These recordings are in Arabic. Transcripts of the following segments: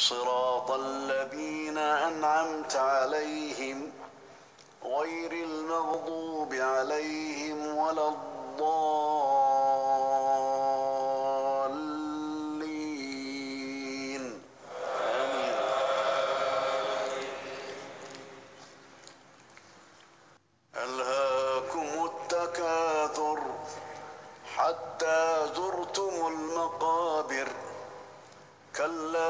صراط الذين أنعمت عليهم غير المغضوب عليهم ولا الضالين. آمين. ألهاكم التكاثر حتى زرتم المقابر. كلا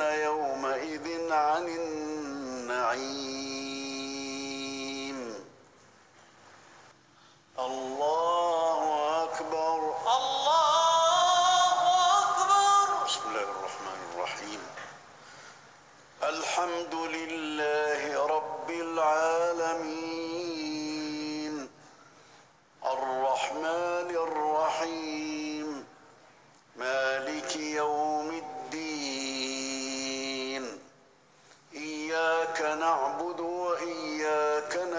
يومئذ عن النعيم.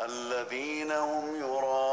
الذين هم يرون